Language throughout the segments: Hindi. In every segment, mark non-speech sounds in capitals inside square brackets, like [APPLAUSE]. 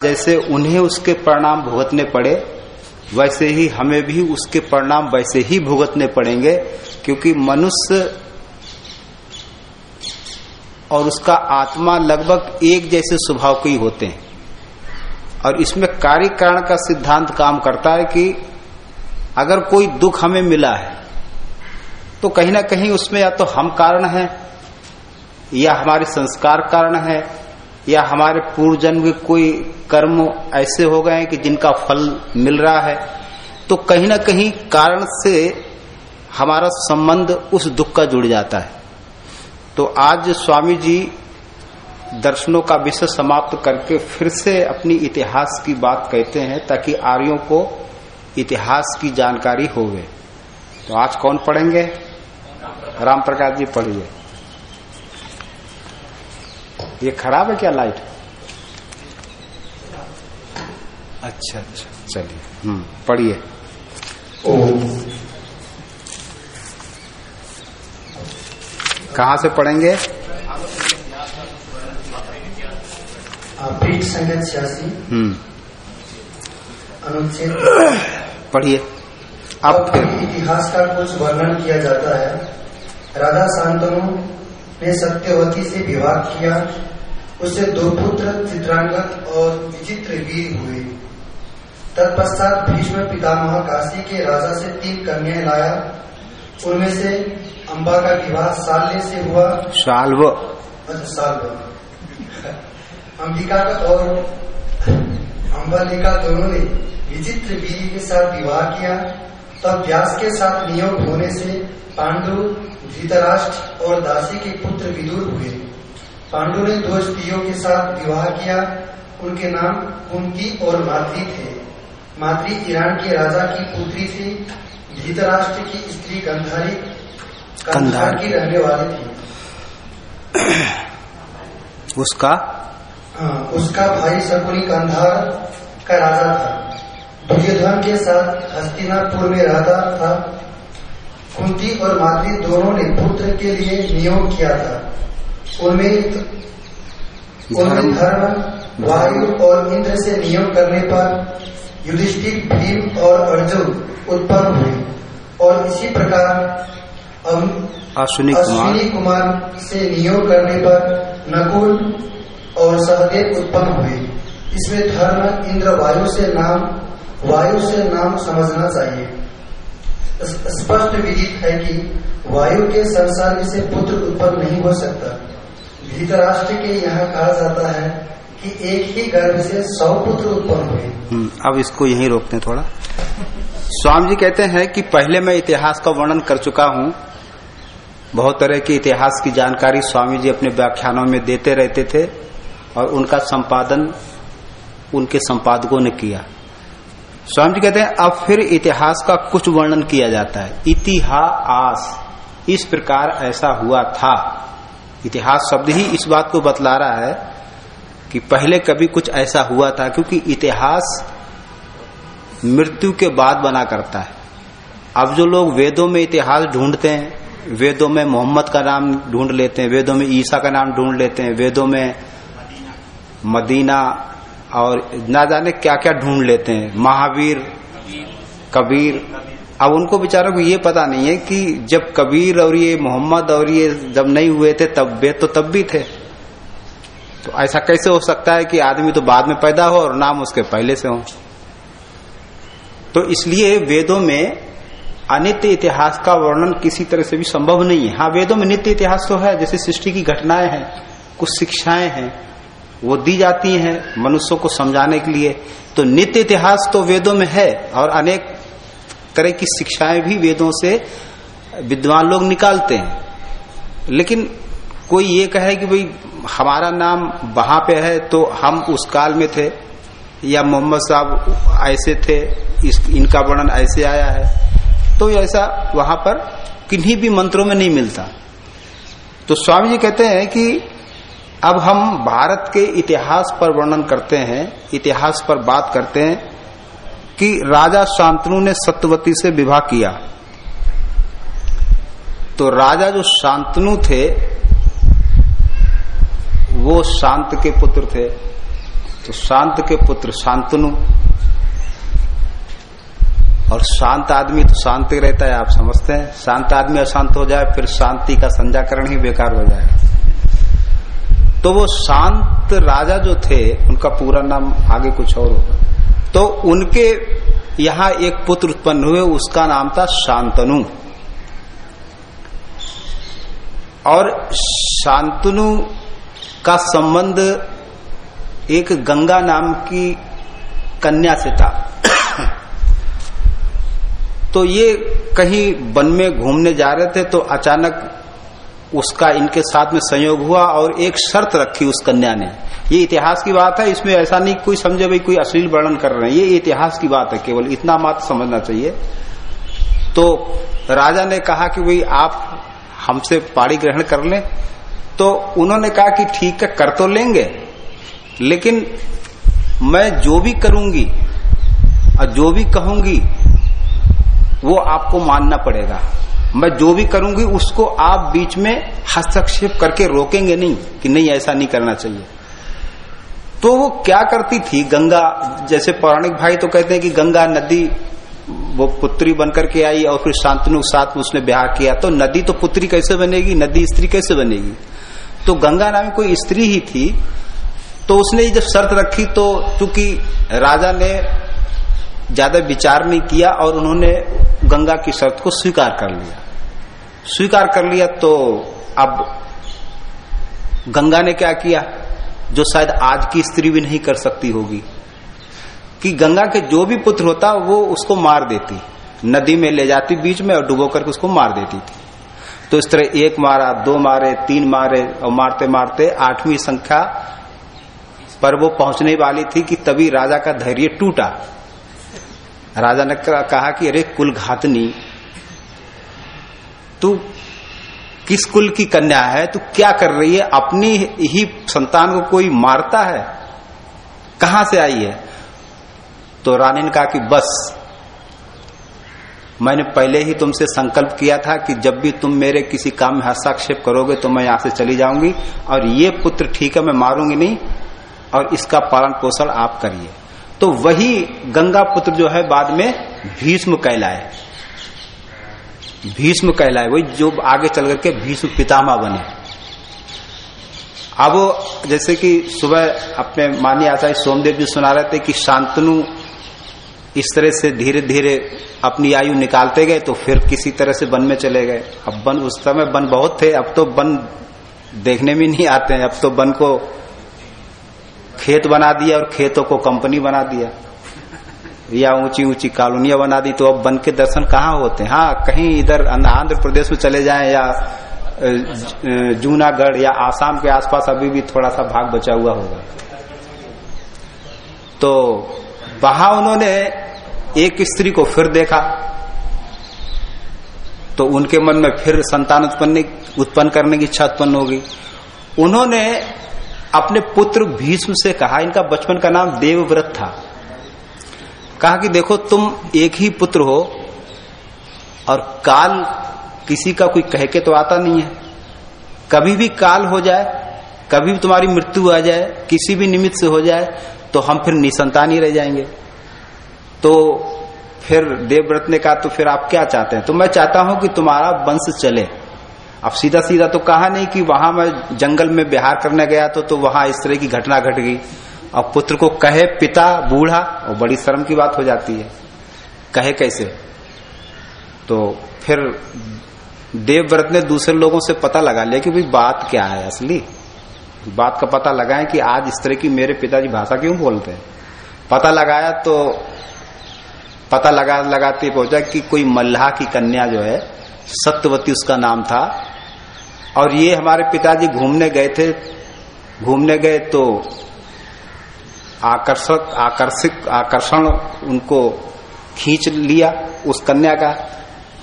जैसे उन्हें उसके परिणाम भुगतने पड़े, वैसे ही हमें भी उसके परिणाम वैसे ही भुगतने पड़ेंगे, क्योंकि मनुष्य और उसका आत्मा लगभग एक जैसे स्वभाव के ही होते हैं। और इसमें कार्य कारण का सिद्धांत काम करता है कि अगर कोई दुख हमें मिला है तो कहीं ना कहीं उसमें या तो हम कारण हैं, या हमारे संस्कार कारण है या हमारे पूर्व जन्म के कोई कर्म ऐसे हो गए हैं कि जिनका फल मिल रहा है तो कहीं ना कहीं कारण से हमारा संबंध उस दुख का जुड़ जाता है। तो आज स्वामी जी दर्शनों का विषय समाप्त करके फिर से अपनी इतिहास की बात कहते हैं, ताकि आर्यों को इतिहास की जानकारी होवे। तो आज कौन पढ़ेंगे? राम प्रकाश जी पढ़िए। ये खराब है क्या लाइट अच्छा अच्छा। चलिए हम्म पढ़िए। कहा से पढ़ेंगे? छियासी हम्म। अनुच्छेद पढ़िए। अब इतिहास का कुछ वर्णन किया जाता है। राजा शांतनु ने सत्यवती से विवाह किया। उससे दो पुत्र चित्रांगत और विचित्र वीर हुए। तत्पश्चात भीष्म पितामह काशी के राजा से तीन कन्याएँ लाया। उनमें से अम्बा का विवाह साल्य से हुआ। शाल्व अच्छा साल अंबिका का और अम्बालिका दोनों ने विचित्र वीर के साथ विवाह किया। तब व्यास के साथ नियोग होने से पांडु धृतराष्ट्र और दासी के पुत्र विदुर हुए। पांडु ने दो स्त्रियों के साथ विवाह किया। उनके नाम कुंती और मातृ थे। मातृ ईरान के राजा की पुत्री थी। धृतराष्ट्र की स्त्री गंधारी कंधार की रहने वाली थी। [COUGHS] उसका? हाँ, उसका भाई शकुनी कंधार का राजा था। दुर्योधन के साथ हस्तिनापुर में रहता था। कुंती और मातृ दोनों ने पुत्र के लिए नियोग किया था। उनमें उनमें धर्म वायु और इंद्र से नियोग करने पर युधिष्ठिर भीम और अर्जुन उत्पन्न हुए। और इसी प्रकार अश्विनी कुमार। कुमार से नियोग करने पर नकुल और सहदेव उत्पन्न हुए। इसमें धर्म इंद्र वायु से नाम वायु से नाम समझना चाहिए। स्पष्ट विदित है कि वायु के संसार से पुत्र उत्पन्न नहीं हो सकता। धृतराष्ट्र के यहाँ कहा जाता है कि एक ही गर्भ से सौ पुत्र उत्पन्न हुए। हम्म, अब इसको यहीं रोकते हैं थोड़ा। स्वामी जी कहते हैं कि पहले मैं इतिहास का वर्णन कर चुका हूँ। बहुत तरह के इतिहास की जानकारी स्वामी जी अपने व्याख्यानों में देते रहते थे और उनका संपादन उनके संपादकों ने किया। स्वामी जी कहते हैं, अब फिर इतिहास का कुछ वर्णन किया जाता है। इतिहास। इस प्रकार ऐसा हुआ था। इतिहास शब्द ही इस बात को बतला रहा है कि पहले कभी कुछ ऐसा हुआ था, क्योंकि इतिहास मृत्यु के बाद बना करता है। अब जो लोग वेदों में इतिहास ढूंढते हैं, वेदों में मोहम्मद का नाम ढूंढ लेते हैं, वेदों में ईसा का नाम ढूंढ लेते हैं, वेदों में मदीना और ना जाने क्या क्या ढूंढ लेते हैं। महावीर, कबीर। अब उनको बेचारों को ये पता नहीं है कि जब कबीर और ये मोहम्मद और ये जब नहीं हुए थे, तब वेद तो तब भी थे। तो ऐसा कैसे हो सकता है कि आदमी तो बाद में पैदा हो और नाम उसके पहले से हो? तो इसलिए वेदों में अनित्य इतिहास का वर्णन किसी तरह से भी संभव नहीं है। हाँ वेदों में नित्य इतिहास तो है, जैसे सृष्टि की घटनाएँ हैं, कुछ शिक्षाएँ हैं वो दी जाती हैं मनुष्यों को समझाने के लिए। तो नित्य इतिहास तो वेदों में है और अनेक तरह की शिक्षाएँ भी वेदों से विद्वान लोग निकालते हैं। लेकिन कोई ये कहे कि भाई, हमारा नाम वहाँ पे है तो हम उस काल में थे या मोहम्मद साहब ऐसे थे, इस, इनका वर्णन ऐसे आया है। तो ऐसा वहाँ पर किन्हीं भी मंत्रों में नहीं मिलता। तो स्वामी जी कहते हैं कि अब हम भारत के इतिहास पर वर्णन करते हैं, इतिहास पर बात करते हैं कि राजा शांतनु ने सत्यवती से विवाह किया। तो राजा जो शांतनु थे, वो शांत के पुत्र थे। तो शांत के पुत्र शांतनु। और शांत आदमी तो शांति रहता है, आप समझते हैं। शांत आदमी अशांत हो जाए, फिर शांति का संजाकरण ही बेकार हो जाए तो वो शांत राजा जो थे, उनका पूरा नाम आगे कुछ और होगा। तो उनके यहाँ एक पुत्र उत्पन्न हुए, उसका नाम था शांतनु। और शांतनु का संबंध एक गंगा नाम की कन्या से था। [COUGHS] तो ये कहीं वन में घूमने जा रहे थे तो अचानक उसका इनके साथ में संयोग हुआ और एक शर्त रखी उस कन्या ने। ये इतिहास की बात है, इसमें ऐसा नहीं कोई समझे भाई, कोई अश्लील वर्णन कर रहे हैं। ये इतिहास की बात है, केवल इतना मात्र समझना चाहिए। तो राजा ने कहा कि भाई, आप हमसे पाड़ी ग्रहण कर लें। तो उन्होंने कहा कि ठीक है, कर तो लेंगे। लेकिन मैं जो भी करूँगी और जो भी कहूँगी, वो आपको मानना पड़ेगा। मैं जो भी करूँगी, उसको आप बीच में हस्तक्षेप करके रोकेंगे नहीं, कि नहीं, ऐसा नहीं करना चाहिए। तो वो क्या करती थी? गंगा, जैसे पौराणिक भाई तो कहते हैं कि गंगा नदी, वो पुत्री बनकर के आई और फिर शांतनु, साथ में उसने ब्याह किया। तो नदी तो पुत्री कैसे बनेगी? नदी स्त्री कैसे बनेगी? तो गंगा नाम कोई स्त्री ही थी तो उसने जब शर्त रखी तो चूँकि राजा ने ज़्यादा विचार नहीं किया और उन्होंने गंगा की शर्त को स्वीकार कर लिया। स्वीकार कर लिया तो अब गंगा ने क्या किया? जो शायद आज की स्त्री भी नहीं कर सकती होगी। कि गंगा के जो भी पुत्र होता, वो उसको मार देती। नदी में ले जाती बीच में और डुबो करके उसको मार देती थी। तो इस तरह एक मारा, दो मारे, तीन मारे और मारते मारते आठवीं संख्या पर वो पहुँचने वाली थी कि तभी राजा का धैर्य टूटा। राजा ने कहा कि अरे कुल घातनी तू किस कुल की कन्या है? तू क्या कर रही है? अपनी ही संतान को कोई मारता है? कहाँ से आई है? तो रानी ने कहा कि बस, मैंने पहले ही तुमसे संकल्प किया था कि जब भी तुम मेरे किसी काम में हस्ताक्षेप करोगे तो मैं यहाँ से चली जाऊँगी और ये पुत्र ठीक है, मैं मारूँगी नहीं और इसका पालन पोषण आप करिए। तो वही गंगा पुत्र जो है, बाद में भीष्म कहलाए। भीष्म कहलाए, वही जो आगे चल करके भीष्म पितामह बने। अब जैसे कि सुबह अपने मानी आचार्य सोमदेव जी सुना रहे थे कि शांतनु इस तरह से धीरे धीरे अपनी आयु निकालते गए तो फिर किसी तरह से वन में चले गए। अब वन, उस समय वन बहुत थे, अब तो वन देखने में नहीं आते हैं। अब तो वन को खेत बना दिया और खेतों को कंपनी बना दिया। या ऊँची ऊँची कॉलोनियाँ बना दी तो अब वन के दर्शन कहाँ होते हैं? हाँ कहीं इधर आंध्र प्रदेश में चले जाएँ या जूनागढ़ या आसाम के आसपास अभी भी थोड़ा सा भाग बचा हुआ होगा। तो वहाँ उन्होंने एक स्त्री को फिर देखा तो उनके मन में फिर संतान उत्पन्न उत्पन्न करने की इच्छा उत्पन्न होगी उन्होंने अपने पुत्र भीष्म से कहा, इनका बचपन का नाम देवव्रत था। कहा कि देखो, तुम एक ही पुत्र हो और काल किसी का कोई कह के तो आता नहीं है। कभी भी काल हो जाए, कभी भी तुम्हारी मृत्यु आ जाए, किसी भी निमित्त से हो जाए तो हम फिर निसंतान ही रह जाएँगे। तो फिर देवव्रत ने कहा तो फिर आप क्या चाहते हैं? तो मैं चाहता हूँ कि तुम्हारा वंश चले। अब सीधा सीधा तो कहा नहीं कि वहाँ मैं जंगल में बिहार करने गया तो तो वहाँ इस तरह की घटना घट गई। अब पुत्र को कहे पिता, बूढ़ा, और बड़ी शर्म की बात हो जाती है। कहे कैसे? तो फिर देवव्रत ने दूसरे लोगों से पता लगा लिया कि भाई बात क्या है असली। बात का पता लगाए कि आज इस तरह की मेरे पिताजी भाषा क्यों बोलते हैं। पता लगाया तो पता लगा, लगाते पहुँचा कि कोई मल्लाह की कन्या जो है, सत्यवती उसका नाम था। और ये हमारे पिताजी घूमने गए थे। घूमने गए तो आकर्षक आकर्षित आकर्षण उनको खींच लिया उस कन्या का।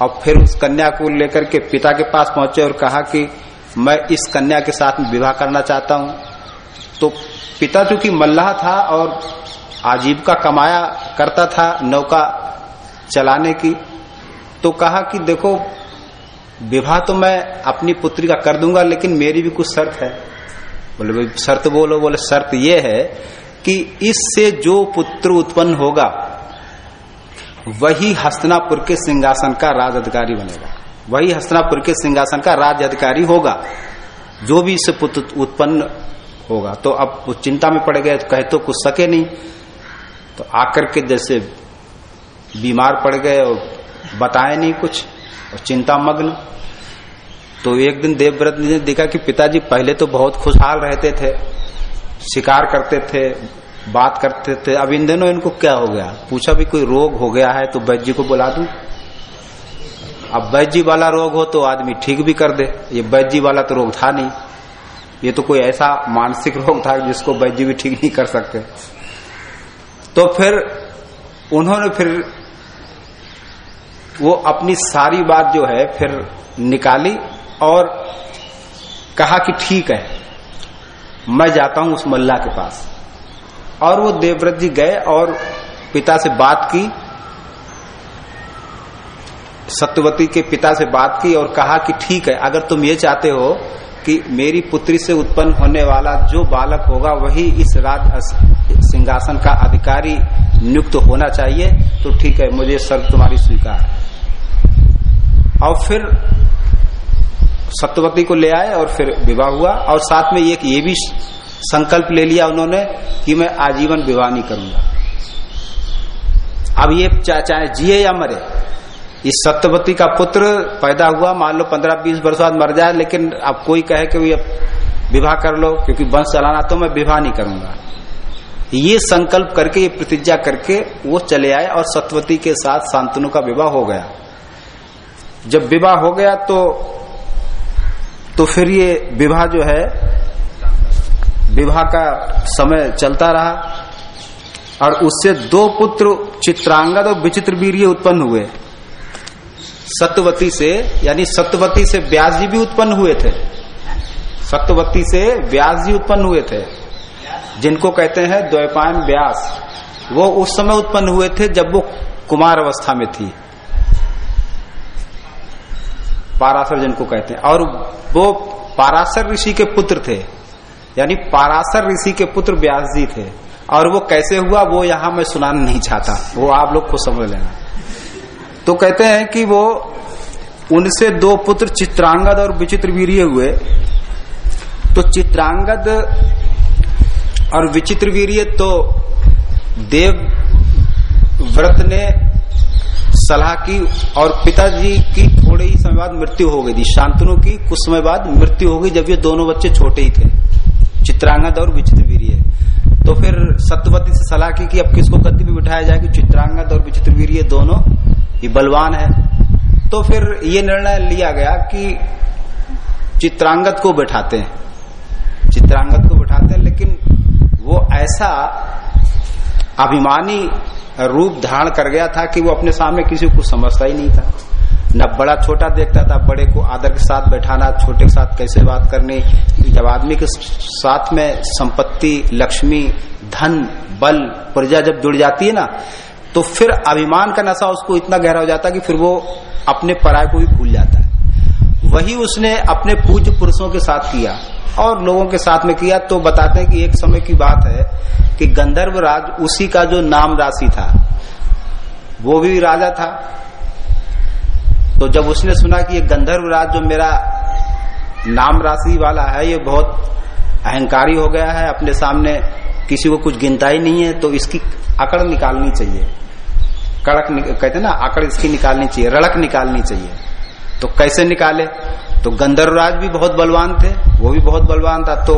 और फिर उस कन्या को लेकर के पिता के पास पहुँचे और कहा कि मैं इस कन्या के साथ विवाह करना चाहता हूँ। तो पिता चूँकि मल्लाह था और आजीविका कमाया करता था नौका चलाने की तो कहा कि देखो, विवाह तो मैं अपनी पुत्री का कर दूँगा, लेकिन मेरी भी कुछ शर्त है। बोले, शर्त बोलो, बोले, शर्त ये है कि इससे जो पुत्र उत्पन्न होगा, वही हस्तनापुर के सिंहासन का राज अधिकारी बनेगा। वही हस्तनापुर के सिंहासन का राज अधिकारी होगा, जो भी इससे पुत्र उत्पन्न होगा। तो अब चिंता में पड़ गए तो कहे तो कुछ सके नहीं। तो आकर के जैसे बीमार पड़ गए और बताए नहीं कुछ, और चिंता मग्न। तो एक दिन देवव्रत ने देखा कि पिताजी पहले तो बहुत खुशहाल रहते थे। शिकार करते थे, बात करते थे। अब इन दिनों इनको क्या हो गया? पूछा भी कोई रोग हो गया है तो वैद्य को बुला दू? अब वैद्य वाला रोग हो तो आदमी ठीक भी कर दे। ये वैद्य वाला तो रोग था नहीं। ये तो कोई ऐसा मानसिक [LAUGHS] रोग था जिसको वैद्य भी ठीक नहीं कर सकते। तो फिर उन्होंने फिर वो अपनी सारी बात जो है फिर निकाली और कहा कि ठीक है। मैं जाता हूँ उस मल्ला के पास। और वो देवव्रत जी गए और पिता से बात की, सत्यवती के पिता से बात की और कहा कि ठीक है, अगर तुम ये चाहते हो कि मेरी पुत्री से उत्पन्न होने वाला जो बालक होगा, वही इस राज सिंहासन का अधिकारी नियुक्त होना चाहिए तो ठीक है, मुझे सर तुम्हारी स्वीकार। और फिर सत्यवती को ले आए और फिर विवाह हुआ। और साथ में एक ये भी संकल्प ले लिया उन्होंने कि मैं आजीवन विवाह नहीं करूँगा। अब ये चाहे जिए या मरे, इस सत्यवती का पुत्र पैदा हुआ, मान लो पंद्रह बीस वर्ष बाद मर जाए, लेकिन अब कोई कहे कि अब विवाह कर लो, क्योंकि वंश चलाना तो मैं विवाह नहीं करूँगा। ये संकल्प करके, ये प्रतिज्ञा करके वो चले आए और सत्यवती के साथ शांतनु का विवाह हो गया। जब विवाह हो गया तो तो फिर ये विवाह जो है, विवाह का समय चलता रहा और उससे दो पुत्र चित्रांगद और विचित्र वीर उत्पन्न हुए। सत्यवती से, यानी सत्यवती से व्यास जी भी उत्पन्न हुए थे। सत्यवती से व्यास जी उत्पन्न हुए थे। जिनको कहते हैं द्वैपायन व्यास। वो उस समय उत्पन्न हुए थे जब वो कुमार अवस्था में थी। पारासर जिनको कहते हैं। और वो पारासर ऋषि के पुत्र थे, यानी पारासर ऋषि के पुत्र व्यास जी थे। और वो कैसे हुआ, वो यहाँ मैं सुनाना नहीं चाहता। वो आप लोग को समझ लेना। तो कहते हैं कि वो उनसे दो पुत्र चित्रांगद और विचित्र वीर हुए। तो चित्रांगद और विचित्र वीर तो देव व्रत ने सलाह की और पिताजी की थोड़े ही समय बाद मृत्यु हो गई थी। शांतनु की कुछ समय बाद मृत्यु हो गई जब ये दोनों बच्चे छोटे ही थे। चित्रांगद और विचित्र वीर तो फिर सत्यवती से सलाह की कि अब किसको गद्दी में बिठाया जाए कि चित्रांगद और विचित्र वीर दोनों ये बलवान है। तो फिर ये निर्णय लिया गया कि चित्रांगद को बैठाते हैं। चित्रांगद को बैठाते हैं, लेकिन वो ऐसा अभिमानी रूप धारण कर गया था कि वो अपने सामने किसी को समझता ही नहीं था। न बड़ा छोटा देखता था, बड़े को आदर के साथ बैठाना, छोटे के साथ कैसे बात करनी। जब आदमी के साथ में संपत्ति, लक्ष्मी, धन, बल, प्रजा जब जुड़ जाती है ना तो फिर अभिमान का नशा उसको इतना गहरा हो जाता है कि फिर वो अपने पराय को भी भूल जाता है। वही उसने अपने पूज्य पुरुषों के साथ किया। और लोगों के साथ में किया तो बताते हैं कि एक समय की बात है कि गंधर्व राज उसी का जो नाम राशि था, वो भी राजा था। तो जब उसने सुना कि ये गंधर्व राज जो मेरा नाम राशि वाला है, ये बहुत अहंकारी हो गया है, अपने सामने किसी को कुछ गिनता ही नहीं है तो इसकी अकड़ निकालनी चाहिए। कड़क कहते ना, अकड़ इसकी निकालनी चाहिए, रड़क निकालनी चाहिए। तो कैसे निकाले? तो गंधर्वराज भी बहुत बलवान थे, वो भी बहुत बलवान था तो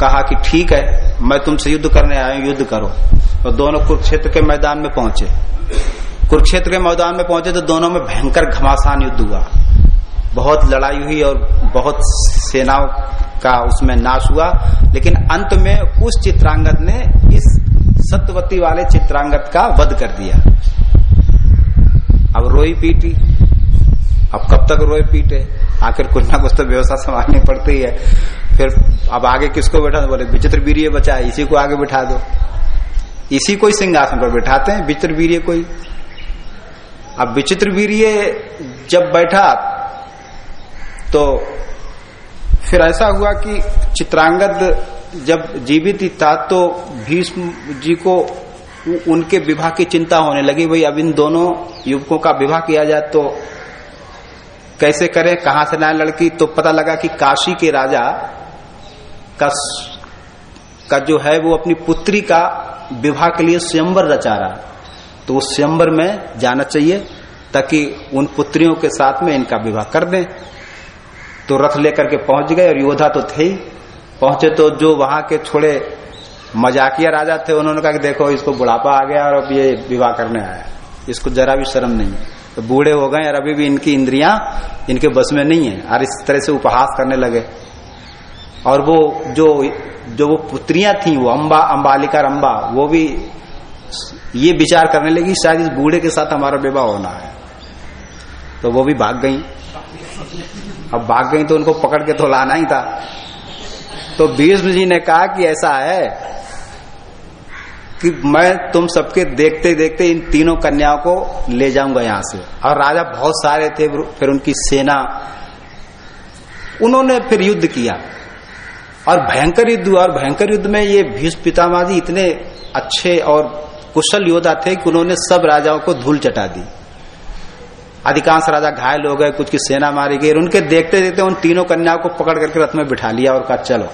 कहा कि ठीक है, मैं तुमसे युद्ध करने आया हूँ, युद्ध करो। तो दोनों कुरुक्षेत्र के मैदान में पहुँचे। कुरुक्षेत्र के मैदान में पहुँचे तो दोनों में भयंकर घमासान युद्ध हुआ। बहुत लड़ाई हुई और बहुत सेनाओं का उसमें नाश हुआ। लेकिन अंत में उस चित्रांगद ने इस सत्यवती वाले चित्रांगद का वध कर दिया। अब रोई पीटी। अब कब तक रोए पीटे? आखिर कुछ ना कुछ तो व्यवस्था संभालनी पड़ती है। फिर अब आगे किसको बैठा दो? बोले, विचित्र वीर बचा, इसी को आगे बिठा दो। इसी को सिंहासन पर बैठाते हैं, विचित्र वीर कोई अब विचित्र वीर जब बैठा तो फिर ऐसा हुआ कि चित्रांगद जब जीवित ही था तो भीष्म जी को उनके विवाह की चिंता होने लगी। भाई, अब इन दोनों युवकों का विवाह किया जाए तो कैसे करें, कहाँ से लाए लड़की तो पता लगा कि काशी के राजा का का जो है वो अपनी पुत्री का विवाह के लिए स्वयंवर रचा रहा तो उस स्वयंवर में जाना चाहिए, ताकि उन पुत्रियों के साथ में इनका विवाह कर दें। तो रथ लेकर के पहुँच गए, और योद्धा तो थे ही। पहुँचे तो जो वहाँ के छोड़े मजाकिया राजा थे, उन्होंने कहा कि देखो, इसको बुढ़ापा आ गया और अब ये विवाह करने आया इसको जरा भी शर्म नहीं है। तो बूढ़े हो गए और अभी भी इनकी इंद्रियाँ इनके बस में नहीं है और इस तरह से उपहास करने लगे। और वो जो जो वो पुत्रियाँ थी, वो अम्बा अम्बालिका रंबा वो भी ये विचार करने लगी शायद इस बूढ़े के साथ हमारा विवाह होना है। तो वो भी भाग गई। अब भाग गई तो उनको पकड़ के तो लाना ही था। तो भीष्म जी ने कहा कि ऐसा है कि मैं तुम सबके देखते देखते इन तीनों कन्याओं को ले जाऊँगा यहाँ से। और राजा बहुत सारे थे, फिर उनकी सेना। उन्होंने फिर युद्ध किया। और भयंकर युद्ध हुआ। और भयंकर युद्ध में ये भीष्म पितामह जी इतने अच्छे और कुशल योद्धा थे कि उन्होंने सब राजाओं को धूल चटा दी। अधिकांश राजा घायल हो गए, कुछ की सेना मारी गई। उनके देखते देखते उन तीनों कन्याओं को पकड़ करके रथ में बिठा लिया और कहा, चलो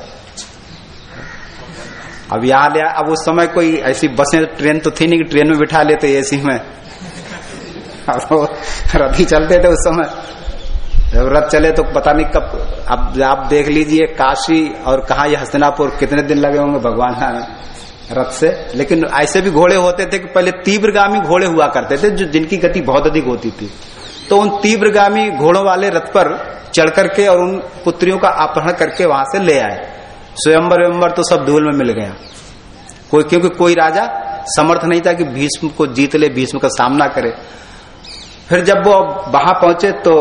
अब यहाँ लिया अब उस समय कोई ऐसी बसें, ट्रेन तो थी नहीं कि ट्रेन में बिठा लेते एसी में। अब रथ ही चलते थे उस समय। जब रथ चले तो पता नहीं कब, अब आप देख लीजिए काशी और कहा ये हस्तिनापुर, कितने दिन लगे होंगे भगवान रथ से। लेकिन ऐसे भी घोड़े होते थे कि पहले तीव्रगामी घोड़े हुआ करते थे, जो जिनकी गति बहुत अधिक होती थी। तो उन तीव्रगामी घोड़ों वाले रथ पर चढ़ करके और उन पुत्रियों का अपहरण करके वहाँ से ले आए। स्वयंबर व्यंबर तो सब धूल में मिल गया। कोई क्योंकि कोई राजा समर्थ नहीं था कि भीष्म को जीत ले, भीष्म का सामना करे। फिर जब वो वहाँ पहुँचे तो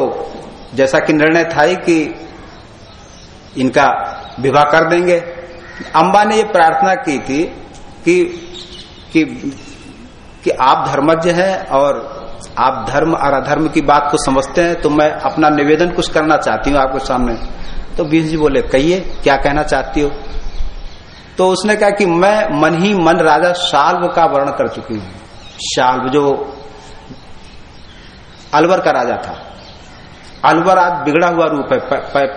जैसा कि निर्णय था ही कि इनका विवाह कर देंगे। अंबा ने ये प्रार्थना की थी कि कि कि आप धर्मज्ञ हैं और आप धर्म और अधर्म की बात को समझते हैं तो मैं अपना निवेदन कुछ करना चाहती हूँ आपके सामने। तो बीस जी बोले, कहिए, क्या कहना चाहती हो? तो उसने कहा कि मैं मन ही मन राजा शाल्व का वर्ण कर चुकी हूँ। शाल्व जो अलवर का राजा था। अलवर आज बिगड़ा हुआ रूप है।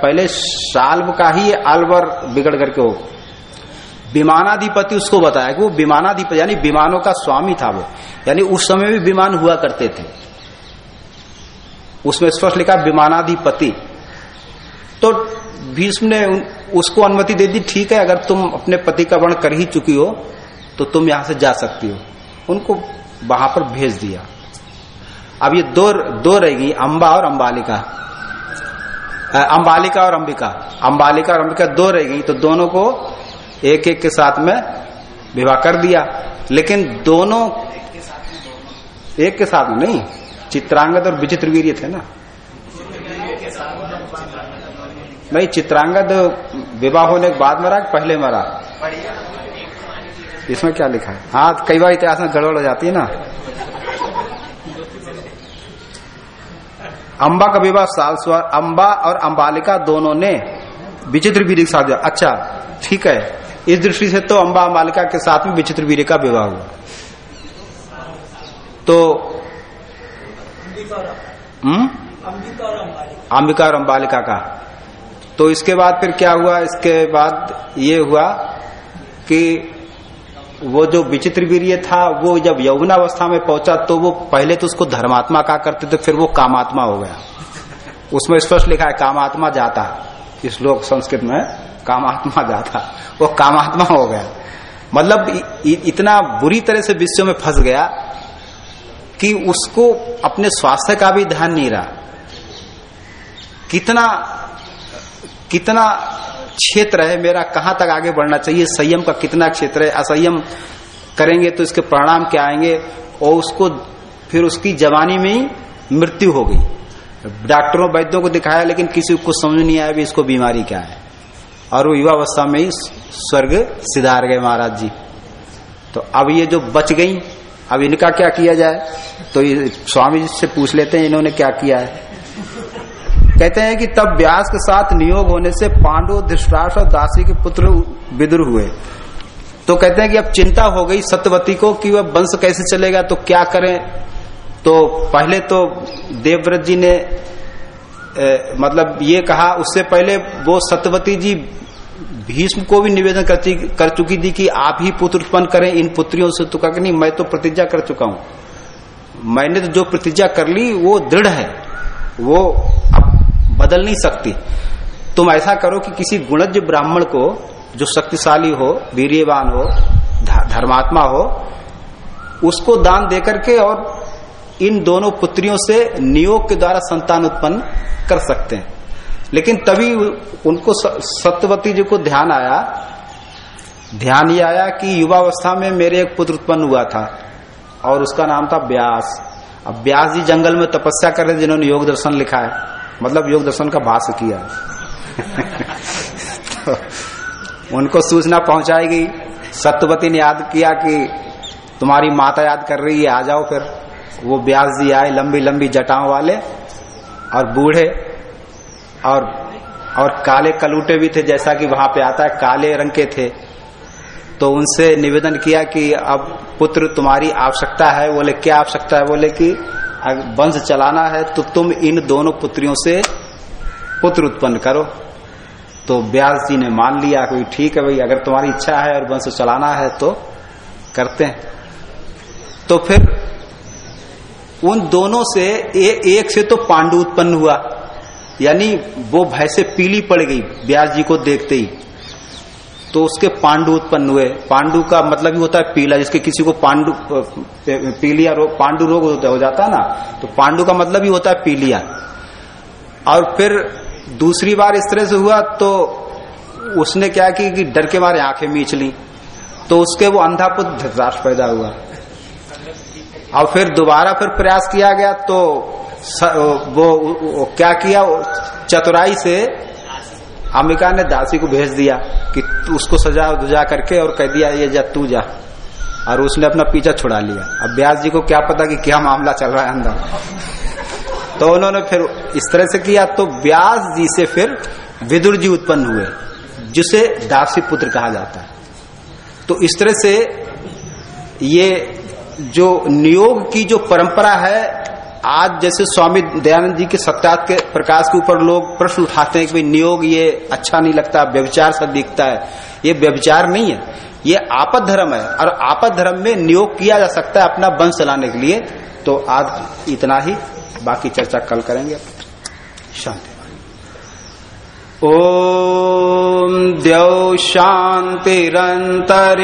पहले शाल्व का ही अलवर बिगड़ करके हो विमानाधिपति उसको बताया कि वो विमानाधिपति, यानी विमानों का स्वामी था वो। यानी उस समय भी विमान हुआ करते थे। उसमें स्पष्ट लिखा विमानाधिपति। तो भीष्म ने उसको अनुमति दे दी, ठीक है, अगर तुम अपने पति का वर्ण कर ही चुकी हो तो तुम यहाँ से जा सकती हो। उनको वहाँ पर भेज दिया। अब ये दो दो रहेगी अंबा और अंबालिका। अंबालिका और अंबिका। अंबालिका और अंबिका दो रहेगी तो दोनों को एक एक के साथ में विवाह कर दिया। लेकिन दोनों एक के साथ में नहीं, चित्रांगद और विचित्र वीर थे ना। नहीं चित्रांगद विवाह होने के बाद मरा पहले मरा? इसमें क्या लिखा है? हाँ कई बार इतिहास में गड़बड़ हो जाती है ना। अंबा का विवाह साल अंबा और अंबालिका दोनों ने विचित्र वीर साथ अच्छा ठीक है। इस दृष्टि से तो अंबा अंबालिका के साथ में विचित्र वीर का विवाह हुआ। तो हम्म? अंबिका और अंबालिका का। तो इसके बाद फिर क्या हुआ? इसके बाद ये हुआ कि वो जो विचित्र वीर्य था, वो जब यौवनावस्था में पहुँचा तो वो पहले तो उसको धर्मात्मा का करते थे, फिर वो कामात्मा हो गया। उसमें स्पष्ट लिखा है, कामात्मा जाता। इस लोक संस्कृत में कामात्मा जाता। वो कामात्मा हो गया। मतलब इतना बुरी तरह से विश्व में फंस गया कि उसको अपने स्वास्थ्य का भी ध्यान नहीं रहा। कितना कितना क्षेत्र है, मेरा कहाँ तक आगे बढ़ना चाहिए, संयम का कितना क्षेत्र है, असंयम करेंगे तो इसके परिणाम क्या आएँगे, और उसको फिर उसकी जवानी में ही मृत्यु हो गई। डॉक्टरों, वैद्यों को दिखाया, लेकिन किसी को समझ नहीं आया भी इसको बीमारी क्या है। और वो युवावस्था में ही स्वर्ग सिधार गए महाराज जी। तो अब ये जो बच गई, अब इनका क्या किया जाए? तो स्वामी जी से पूछ लेते हैं, इन्होंने क्या किया है? कहते हैं कि तब व्यास के साथ नियोग होने से पांडु धृष्टाश और दासी के पुत्र विदुर हुए। तो कहते हैं कि अब चिंता हो गई सत्यवती को कि वह वंश कैसे चलेगा तो क्या करें? तो पहले तो देवव्रत जी ने ए, मतलब ये कहा उससे पहले वो सत्यवती जी भीष्म को भी निवेदन कर, कर चुकी थी कि आप ही पुत्र उत्पन्न करें इन पुत्रियों से तो कहा नहीं मैं तो प्रतिज्ञा कर चुका हूँ। मैंने तो जो प्रतिज्ञा कर ली वो दृढ़ है। वो बदल नहीं सकती। तुम ऐसा करो कि किसी गुणज ब्राह्मण को, जो शक्तिशाली हो, वीर्यवान हो धर्मात्मा हो, उसको दान देकर के और इन दोनों पुत्रियों से नियोग के द्वारा संतान उत्पन्न कर सकते हैं। लेकिन तभी उनको सत्यवती जी को ध्यान आया। ध्यान ये आया कि युवावस्था में मेरे एक पुत्र उत्पन्न हुआ था और उसका नाम था ब्यास। अब ब्यास जी जंगल में तपस्या कर रहे जिन्होंने योग दर्शन लिखा है। मतलब योग दर्शन का भाष्य किया। तो उनको सूचना पहुंचाई गई। सत्यवती ने याद किया कि तुम्हारी माता याद कर रही है, आ जाओ फिर। वो ब्यास जी आए, लंबी लंबी जटाओं वाले और बूढ़े और और काले कलूटे भी थे, जैसा कि वहाँ पे आता है, काले रंग के थे। तो उनसे निवेदन किया कि अब पुत्र तुम्हारी आवश्यकता है। बोले, क्या आवश्यकता है? बोले कि वंश चलाना है तो तुम इन दोनों पुत्रियों से पुत्र उत्पन्न करो। तो व्यास जी ने मान लिया कि ठीक है भाई अगर तुम्हारी इच्छा है और वंश चलाना है तो करते हैं। तो फिर उन दोनों से ए, एक से तो पांडु उत्पन्न हुआ। यानी वो भय से पीली पड़ गई व्यास जी को देखते ही। तो उसके पांडु उत्पन्न हुए। पांडु का मतलब ही होता है पीला जिसके किसी को पांडु पीलिया रोग पांडु रोग हो जाता है ना? तो पांडु का मतलब ही होता है पीलिया। और फिर दूसरी बार इस तरह से हुआ तो उसने क्या की कि डर के मारे आँखें मीच ली। तो उसके वो अंधापुत धृतराष्ट्र पैदा हुआ। और फिर दोबारा फिर प्रयास किया गया तो वो, वो क्या किया? चतुराई से अंबिका ने दासी को भेज दिया कि उसको सजा दुजा करके और कह दिया, ये जा, तू जा। और उसने अपना पीछा छुड़ा लिया। अब ब्यास जी को क्या पता कि क्या मामला चल रहा है अंदर? तो उन्होंने फिर इस तरह से किया तो व्यास जी से फिर विदुर जी उत्पन्न हुए, जिसे दासी पुत्र कहा जाता है। तो इस तरह से ये जो नियोग की जो परंपरा है आज जैसे स्वामी दयानंद जी के सत्यात के प्रकाश के ऊपर लोग प्रश्न उठाते हैं कि भाई, नियोग ये अच्छा नहीं लगता व्यविचार सा दिखता है। ये व्यविचार नहीं है। ये आपद धर्म है। और आपद धर्म में नियोग किया जा सकता है अपना वंश चलाने के लिए। तो आज इतना ही। बाकी चर्चा कल करेंगे। शांति। ओम द्यौ शांतिरंतर